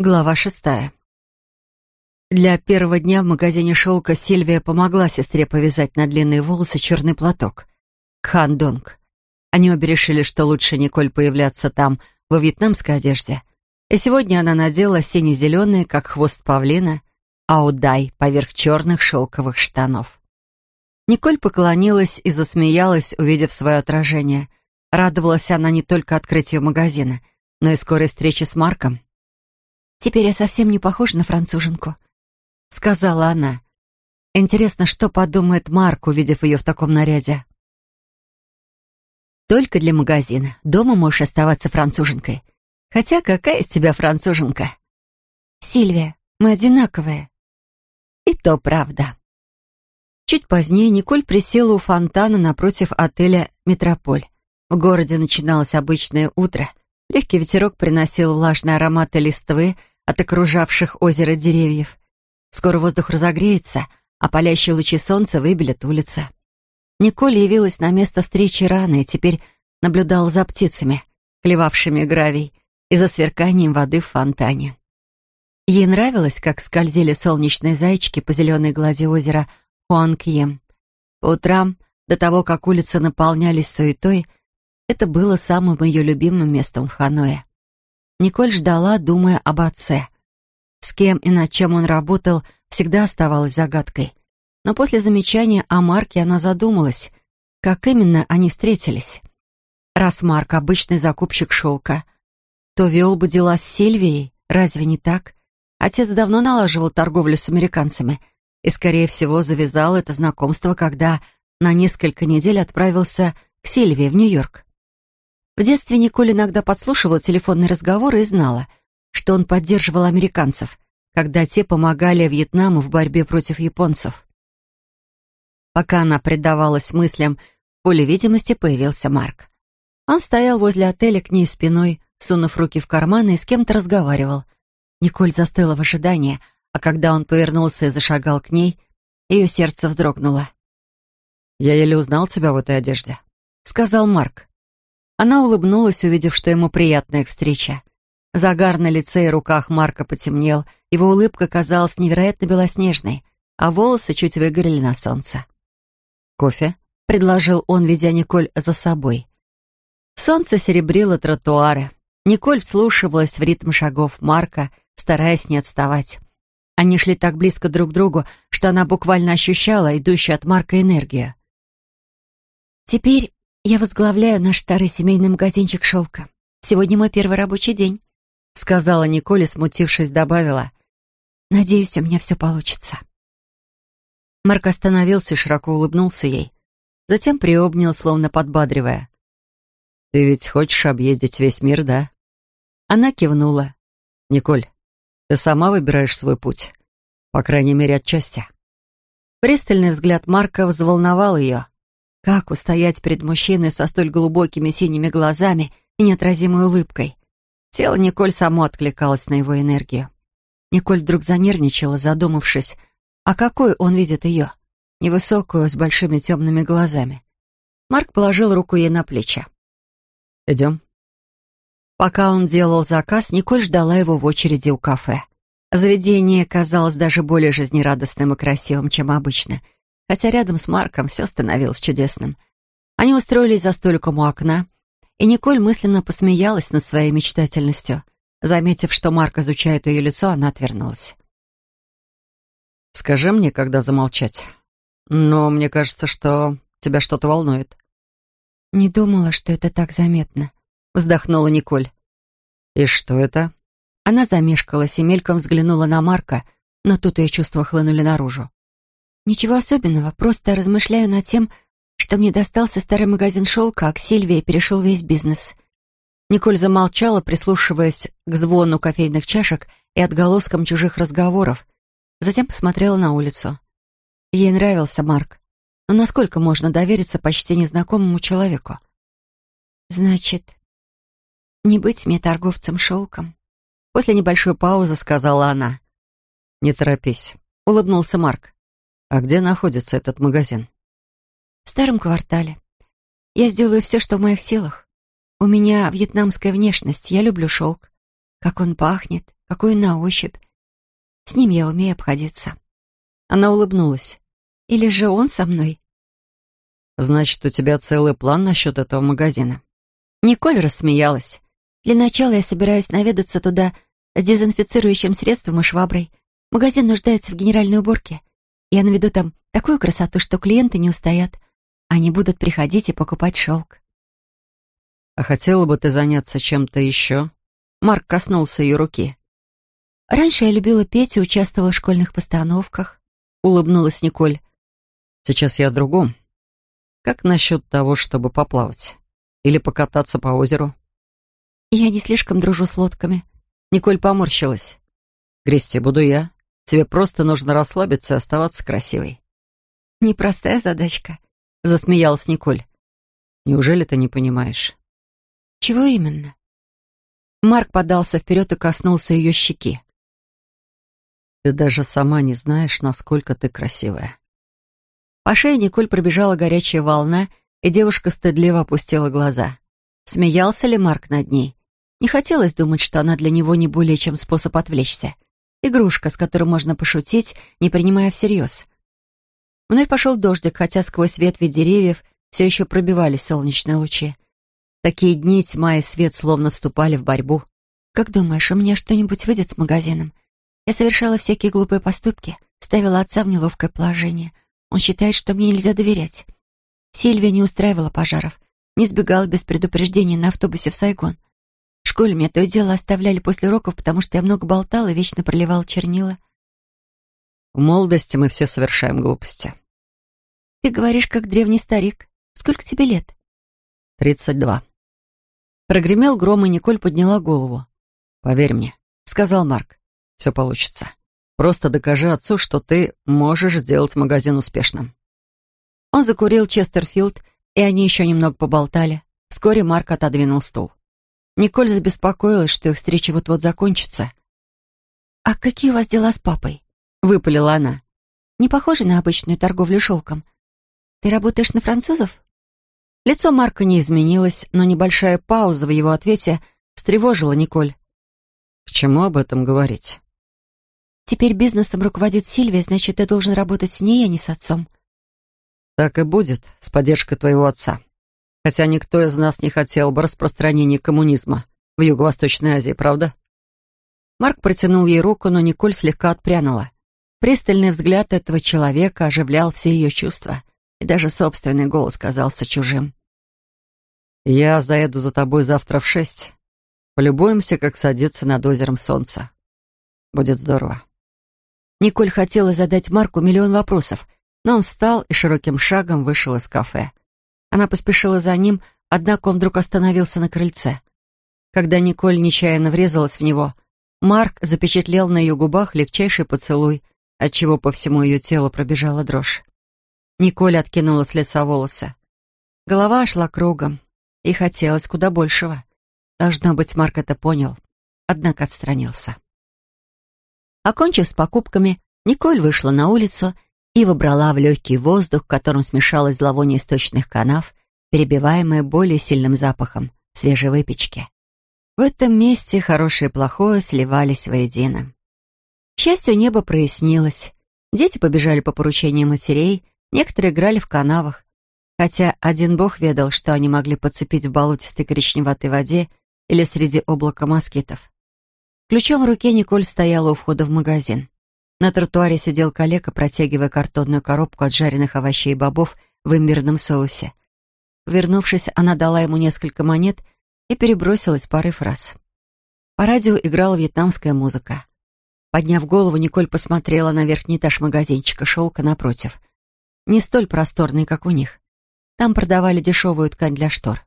Глава шестая. Для первого дня в магазине шелка Сильвия помогла сестре повязать на длинные волосы черный платок. Кхандонг. Они обе решили, что лучше Николь появляться там во вьетнамской одежде. И сегодня она надела сине-зеленые, как хвост павлина, аудай поверх черных шелковых штанов. Николь поклонилась и засмеялась, увидев свое отражение. Радовалась она не только открытию магазина, но и скорой встрече с Марком. «Теперь я совсем не похожа на француженку», — сказала она. «Интересно, что подумает Марк, увидев ее в таком наряде?» «Только для магазина. Дома можешь оставаться француженкой. Хотя какая из тебя француженка?» «Сильвия, мы одинаковые». «И то правда». Чуть позднее Николь присела у фонтана напротив отеля «Метрополь». В городе начиналось обычное утро. Легкий ветерок приносил влажные ароматы листвы, от окружавших озеро деревьев. Скоро воздух разогреется, а палящие лучи солнца выбелят улицы. Николь явилась на место встречи рано и теперь наблюдала за птицами, клевавшими гравий, и за сверканием воды в фонтане. Ей нравилось, как скользили солнечные зайчики по зеленой глади озера Хуанкьем. По утрам, до того, как улицы наполнялись суетой, это было самым ее любимым местом в Ханое. Николь ждала, думая об отце. С кем и над чем он работал, всегда оставалась загадкой. Но после замечания о Марке она задумалась, как именно они встретились. Раз Марк — обычный закупщик шелка, то вел бы дела с Сильвией, разве не так? Отец давно налаживал торговлю с американцами и, скорее всего, завязал это знакомство, когда на несколько недель отправился к Сильвии в Нью-Йорк. В детстве Николь иногда подслушивала телефонные разговоры и знала, что он поддерживал американцев, когда те помогали Вьетнаму в борьбе против японцев. Пока она предавалась мыслям, в поле видимости появился Марк. Он стоял возле отеля к ней спиной, сунув руки в карманы и с кем-то разговаривал. Николь застыла в ожидании, а когда он повернулся и зашагал к ней, ее сердце вздрогнуло. «Я еле узнал тебя в этой одежде», — сказал Марк. Она улыбнулась, увидев, что ему приятная их встреча. Загар на лице и руках Марка потемнел, его улыбка казалась невероятно белоснежной, а волосы чуть выгорели на солнце. «Кофе?» — предложил он, ведя Николь за собой. Солнце серебрило тротуары. Николь вслушивалась в ритм шагов Марка, стараясь не отставать. Они шли так близко друг к другу, что она буквально ощущала идущую от Марка энергию. «Теперь «Я возглавляю наш старый семейный магазинчик шелка. Сегодня мой первый рабочий день», — сказала Николь смутившись, добавила. «Надеюсь, у меня все получится». Марк остановился и широко улыбнулся ей. Затем приобнял, словно подбадривая. «Ты ведь хочешь объездить весь мир, да?» Она кивнула. «Николь, ты сама выбираешь свой путь. По крайней мере, отчасти». Пристальный взгляд Марка взволновал ее. Как устоять перед мужчиной со столь глубокими синими глазами и неотразимой улыбкой? Тело Николь само откликалось на его энергию. Николь вдруг занервничала, задумавшись, а какой он видит ее? Невысокую, с большими темными глазами. Марк положил руку ей на плечи. «Идем». Пока он делал заказ, Николь ждала его в очереди у кафе. Заведение казалось даже более жизнерадостным и красивым, чем обычно — хотя рядом с Марком все становилось чудесным. Они устроились за столиком у окна, и Николь мысленно посмеялась над своей мечтательностью. Заметив, что Марк изучает ее лицо, она отвернулась. «Скажи мне, когда замолчать. Но мне кажется, что тебя что-то волнует». «Не думала, что это так заметно», — вздохнула Николь. «И что это?» Она замешкалась и мельком взглянула на Марка, но тут ее чувства хлынули наружу. «Ничего особенного, просто размышляю над тем, что мне достался старый магазин шелка, а к Сильвии перешел весь бизнес». Николь замолчала, прислушиваясь к звону кофейных чашек и отголоскам чужих разговоров. Затем посмотрела на улицу. Ей нравился Марк. Но насколько можно довериться почти незнакомому человеку? «Значит, не быть мне торговцем шелком?» После небольшой паузы сказала она. «Не торопись», — улыбнулся Марк. «А где находится этот магазин?» «В старом квартале. Я сделаю все, что в моих силах. У меня вьетнамская внешность, я люблю шелк. как он пахнет, какой на ощупь. С ним я умею обходиться. Она улыбнулась. Или же он со мной? Значит, у тебя целый план насчет этого магазина. Николь рассмеялась. Для начала я собираюсь наведаться туда с дезинфицирующим средством и шваброй. Магазин нуждается в генеральной уборке. Я наведу там такую красоту, что клиенты не устоят. Они будут приходить и покупать шелк. «А хотела бы ты заняться чем-то еще?» Марк коснулся ее руки. «Раньше я любила петь и участвовала в школьных постановках», — улыбнулась Николь. «Сейчас я о другом. Как насчет того, чтобы поплавать? Или покататься по озеру?» «Я не слишком дружу с лодками». Николь поморщилась. «Грести буду я. Тебе просто нужно расслабиться и оставаться красивой». «Непростая задачка», — засмеялась Николь. «Неужели ты не понимаешь?» «Чего именно?» Марк подался вперед и коснулся ее щеки. «Ты даже сама не знаешь, насколько ты красивая». По шее Николь пробежала горячая волна, и девушка стыдливо опустила глаза. Смеялся ли Марк над ней? Не хотелось думать, что она для него не более чем способ отвлечься. Игрушка, с которой можно пошутить, не принимая всерьез. Вновь пошел дождик, хотя сквозь ветви деревьев все еще пробивались солнечные лучи. Такие дни тьма и свет словно вступали в борьбу. «Как думаешь, у меня что-нибудь выйдет с магазином? Я совершала всякие глупые поступки, ставила отца в неловкое положение. Он считает, что мне нельзя доверять. Сильвия не устраивала пожаров, не сбегала без предупреждения на автобусе в Сайгон. Школе меня то и дело оставляли после уроков, потому что я много болтала и вечно проливала чернила. В молодости мы все совершаем глупости. Ты говоришь, как древний старик. Сколько тебе лет? Тридцать два. Прогремел гром, и Николь подняла голову. «Поверь мне», — сказал Марк, — «все получится. Просто докажи отцу, что ты можешь сделать магазин успешным». Он закурил Честерфилд, и они еще немного поболтали. Вскоре Марк отодвинул стул. Николь забеспокоилась, что их встреча вот-вот закончится. «А какие у вас дела с папой?» — выпалила она. «Не похоже на обычную торговлю шелком. Ты работаешь на французов?» Лицо Марка не изменилось, но небольшая пауза в его ответе встревожила Николь. «К чему об этом говорить?» «Теперь бизнесом руководит Сильвия, значит, ты должен работать с ней, а не с отцом». «Так и будет, с поддержкой твоего отца. Хотя никто из нас не хотел бы распространения коммунизма в Юго-Восточной Азии, правда?» Марк протянул ей руку, но Николь слегка отпрянула. Пристальный взгляд этого человека оживлял все ее чувства — и даже собственный голос казался чужим. «Я заеду за тобой завтра в шесть. Полюбуемся, как садится над озером солнце. Будет здорово». Николь хотела задать Марку миллион вопросов, но он встал и широким шагом вышел из кафе. Она поспешила за ним, однако он вдруг остановился на крыльце. Когда Николь нечаянно врезалась в него, Марк запечатлел на ее губах легчайший поцелуй, отчего по всему ее телу пробежала дрожь. Николь откинула с лица волосы. Голова шла кругом, и хотелось куда большего. Должно быть, Марк это понял, однако отстранился. Окончив с покупками, Николь вышла на улицу и выбрала в легкий воздух, в котором смешалось зловоние источных канав, перебиваемое более сильным запахом свежей выпечки. В этом месте хорошее и плохое сливались воедино. К счастью, небо прояснилось. Дети побежали по поручениям матерей, Некоторые играли в канавах, хотя один бог ведал, что они могли подцепить в болотистой коричневатой воде или среди облака москитов. Ключом в руке Николь стояла у входа в магазин. На тротуаре сидел калека, протягивая картонную коробку от жареных овощей и бобов в имбирном соусе. Вернувшись, она дала ему несколько монет и перебросилась парой фраз. По радио играла вьетнамская музыка. Подняв голову, Николь посмотрела на верхний этаж магазинчика шелка напротив — не столь просторный, как у них. Там продавали дешевую ткань для штор.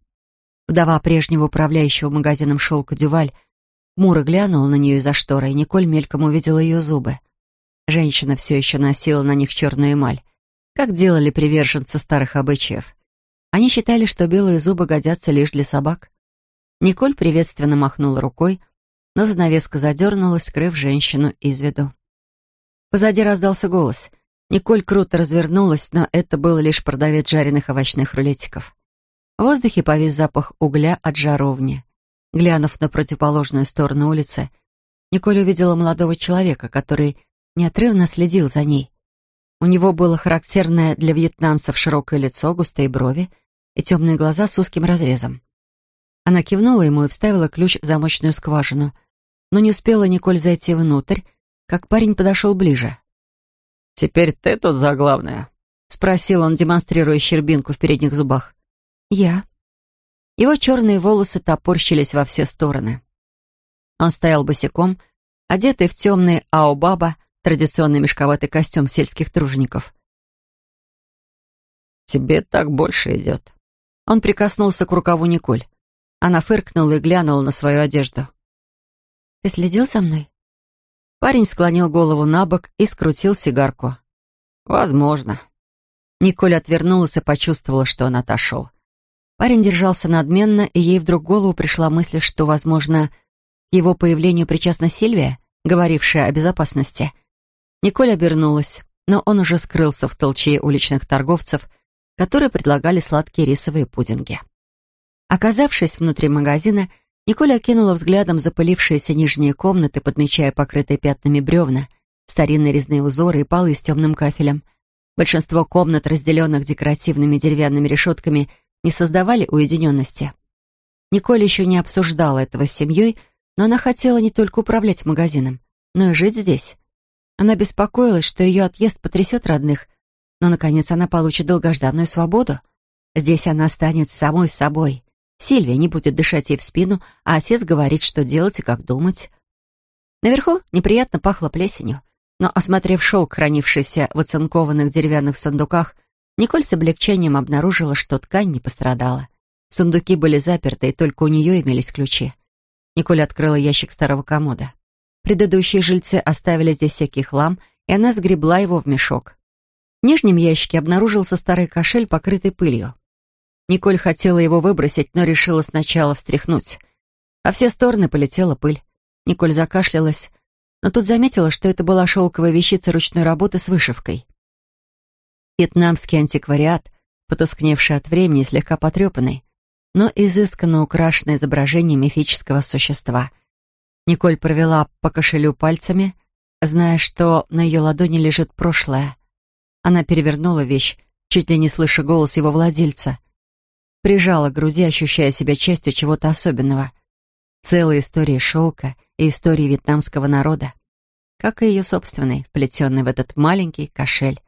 Вдова прежнего управляющего магазином шелка Дюваль Мура глянула на нее из-за шторы, и Николь мельком увидела ее зубы. Женщина все еще носила на них черную эмаль, как делали приверженцы старых обычаев. Они считали, что белые зубы годятся лишь для собак. Николь приветственно махнула рукой, но занавеска задернулась, скрыв женщину из виду. Позади раздался голос. Николь круто развернулась, но это был лишь продавец жареных овощных рулетиков. В воздухе повис запах угля от жаровни. Глянув на противоположную сторону улицы, Николь увидела молодого человека, который неотрывно следил за ней. У него было характерное для вьетнамцев широкое лицо, густые брови и темные глаза с узким разрезом. Она кивнула ему и вставила ключ в замочную скважину, но не успела Николь зайти внутрь, как парень подошел ближе. «Теперь ты тут за главное?» — спросил он, демонстрируя щербинку в передних зубах. «Я». Его черные волосы топорщились во все стороны. Он стоял босиком, одетый в темный аобаба, традиционный мешковатый костюм сельских тружеников. «Тебе так больше идет». Он прикоснулся к рукаву Николь. Она фыркнула и глянула на свою одежду. «Ты следил за мной?» Парень склонил голову на бок и скрутил сигарку. «Возможно». Николь отвернулась и почувствовала, что он отошел. Парень держался надменно, и ей вдруг в голову пришла мысль, что, возможно, к его появлению причастна Сильвия, говорившая о безопасности. Николь обернулась, но он уже скрылся в толчее уличных торговцев, которые предлагали сладкие рисовые пудинги. Оказавшись внутри магазина, Николь окинула взглядом запылившиеся нижние комнаты, подмечая покрытые пятнами бревна, старинные резные узоры и полы с темным кафелем. Большинство комнат, разделенных декоративными деревянными решетками, не создавали уединенности. Николь еще не обсуждала этого с семьей, но она хотела не только управлять магазином, но и жить здесь. Она беспокоилась, что ее отъезд потрясет родных, но, наконец, она получит долгожданную свободу. Здесь она станет самой собой. Сильвия не будет дышать ей в спину, а отец говорит, что делать и как думать. Наверху неприятно пахло плесенью, но, осмотрев шелк, хранившийся в оцинкованных деревянных сундуках, Николь с облегчением обнаружила, что ткань не пострадала. Сундуки были заперты, и только у нее имелись ключи. Николь открыла ящик старого комода. Предыдущие жильцы оставили здесь всякий хлам, и она сгребла его в мешок. В нижнем ящике обнаружился старый кошель, покрытый пылью. Николь хотела его выбросить, но решила сначала встряхнуть. А все стороны полетела пыль. Николь закашлялась, но тут заметила, что это была шелковая вещица ручной работы с вышивкой. Вьетнамский антиквариат, потускневший от времени и слегка потрепанный, но изысканно украшенный изображением мифического существа — Николь провела по кошелю пальцами, зная, что на ее ладони лежит прошлое. Она перевернула вещь, чуть ли не слыша голос его владельца. Прижала к груди, ощущая себя частью чего-то особенного. Целая история шелка и истории вьетнамского народа. Как и ее собственный, вплетенный в этот маленький кошель.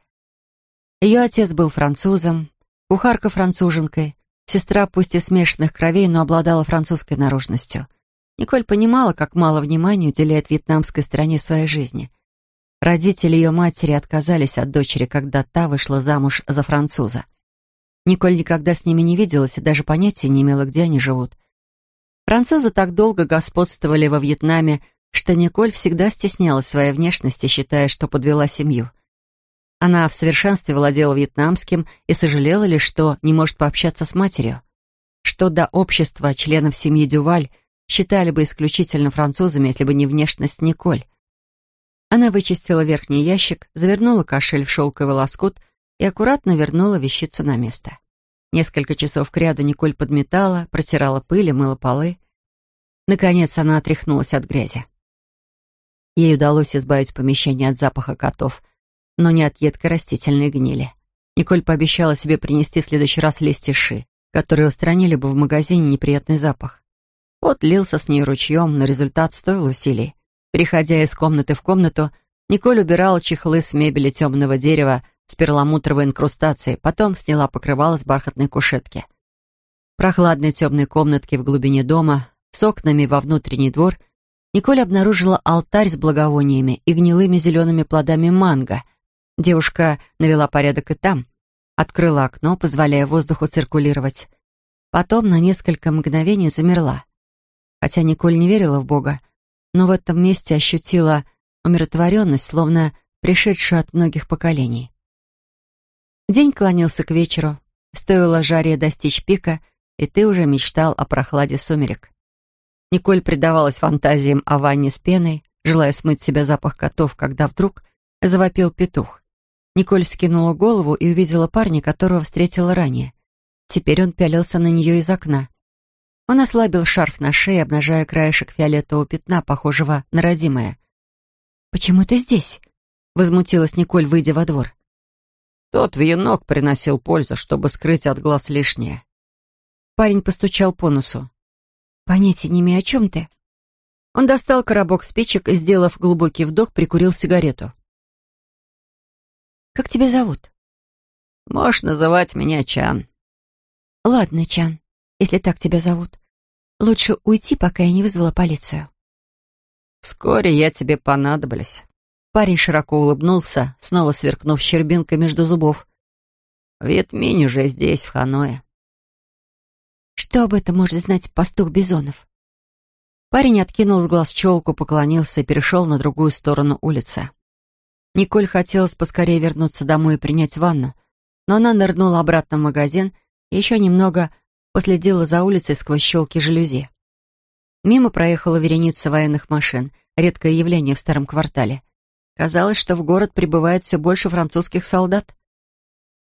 Ее отец был французом, кухарка француженкой, сестра пусть и смешанных кровей, но обладала французской наружностью — Николь понимала, как мало внимания уделяет вьетнамской стране своей жизни. Родители ее матери отказались от дочери, когда та вышла замуж за француза. Николь никогда с ними не виделась и даже понятия не имела, где они живут. Французы так долго господствовали во Вьетнаме, что Николь всегда стеснялась своей внешности, считая, что подвела семью. Она в совершенстве владела вьетнамским и сожалела лишь, что не может пообщаться с матерью. Что до общества членов семьи Дюваль, считали бы исключительно французами, если бы не внешность Николь. Она вычистила верхний ящик, завернула кошель в шелковый лоскут и аккуратно вернула вещицу на место. Несколько часов кряду Николь подметала, протирала пыль и мыла полы. Наконец она отряхнулась от грязи. Ей удалось избавить помещение от запаха котов, но не от едкой растительной гнили. Николь пообещала себе принести в следующий раз листья ши, которые устранили бы в магазине неприятный запах. Пот лился с ней ручьем, но результат стоил усилий. Переходя из комнаты в комнату, Николь убирала чехлы с мебели темного дерева с перламутровой инкрустацией, потом сняла покрывало с бархатной кушетки. Прохладной темной комнатке в глубине дома, с окнами во внутренний двор, Николь обнаружила алтарь с благовониями и гнилыми зелеными плодами манго. Девушка навела порядок и там, открыла окно, позволяя воздуху циркулировать. Потом на несколько мгновений замерла. Хотя Николь не верила в Бога, но в этом месте ощутила умиротворенность, словно пришедшую от многих поколений. День клонился к вечеру, стоило жаре достичь пика, и ты уже мечтал о прохладе сумерек. Николь предавалась фантазиям о ванне с пеной, желая смыть себя запах котов, когда вдруг завопил петух. Николь скинула голову и увидела парня, которого встретила ранее. Теперь он пялился на нее из окна. Он ослабил шарф на шее, обнажая краешек фиолетового пятна, похожего на родимое. «Почему ты здесь?» — возмутилась Николь, выйдя во двор. Тот вьюнок приносил пользу, чтобы скрыть от глаз лишнее. Парень постучал по носу. «Понятия не имею, о чем ты?» Он достал коробок спичек и, сделав глубокий вдох, прикурил сигарету. «Как тебя зовут?» «Можешь называть меня Чан». «Ладно, Чан, если так тебя зовут. Лучше уйти, пока я не вызвала полицию». «Вскоре я тебе понадоблюсь». Парень широко улыбнулся, снова сверкнув щербинкой между зубов. «Вьетминь уже здесь, в Ханое». «Что об этом может знать пастух Бизонов?» Парень откинул с глаз челку, поклонился и перешел на другую сторону улицы. Николь хотелось поскорее вернуться домой и принять ванну, но она нырнула обратно в магазин и еще немного последила за улицей сквозь щелки жалюзи. Мимо проехала вереница военных машин, редкое явление в старом квартале. Казалось, что в город прибывает все больше французских солдат.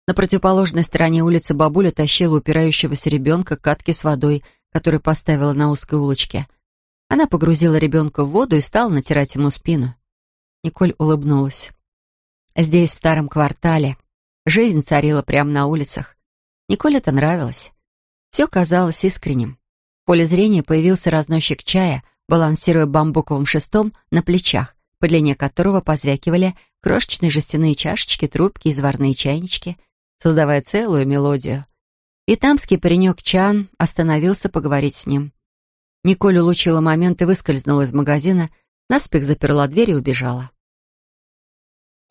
На противоположной стороне улицы бабуля тащила упирающегося ребенка к катке с водой, которую поставила на узкой улочке. Она погрузила ребенка в воду и стала натирать ему спину. Николь улыбнулась. Здесь, в старом квартале, жизнь царила прямо на улицах. Николе это нравилось. Все казалось искренним. В поле зрения появился разносчик чая, балансируя бамбуковым шестом на плечах, по длине которого позвякивали крошечные жестяные чашечки, трубки и заварные чайнички, создавая целую мелодию. Вьетнамский паренек Чан остановился поговорить с ним. Николь улучила момент и выскользнула из магазина, наспех заперла дверь и убежала.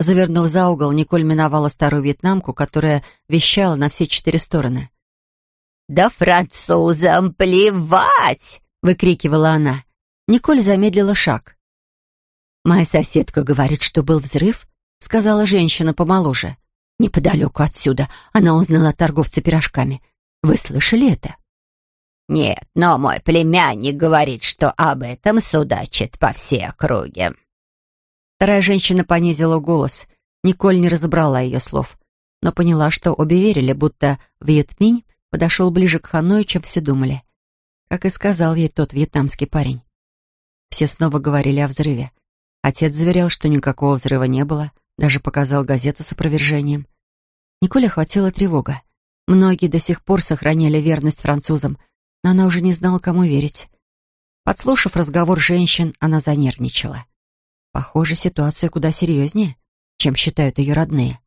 Завернув за угол, Николь миновала старую вьетнамку, которая вещала на все четыре стороны. «Да французам плевать!» — выкрикивала она. Николь замедлила шаг. «Моя соседка говорит, что был взрыв», — сказала женщина помоложе. «Неподалеку отсюда она узнала торговца пирожками. Вы слышали это?» «Нет, но мой племянник говорит, что об этом судачит по всей округе». Вторая женщина понизила голос. Николь не разобрала ее слов, но поняла, что обе верили, будто Вьетминь подошел ближе к Ханою, чем все думали. Как и сказал ей тот вьетнамский парень. Все снова говорили о взрыве. Отец заверял, что никакого взрыва не было, даже показал газету с опровержением. Николе охватила тревога. Многие до сих пор сохраняли верность французам, но она уже не знала, кому верить. Подслушав разговор женщин, она занервничала. Похоже, ситуация куда серьезнее, чем считают ее родные.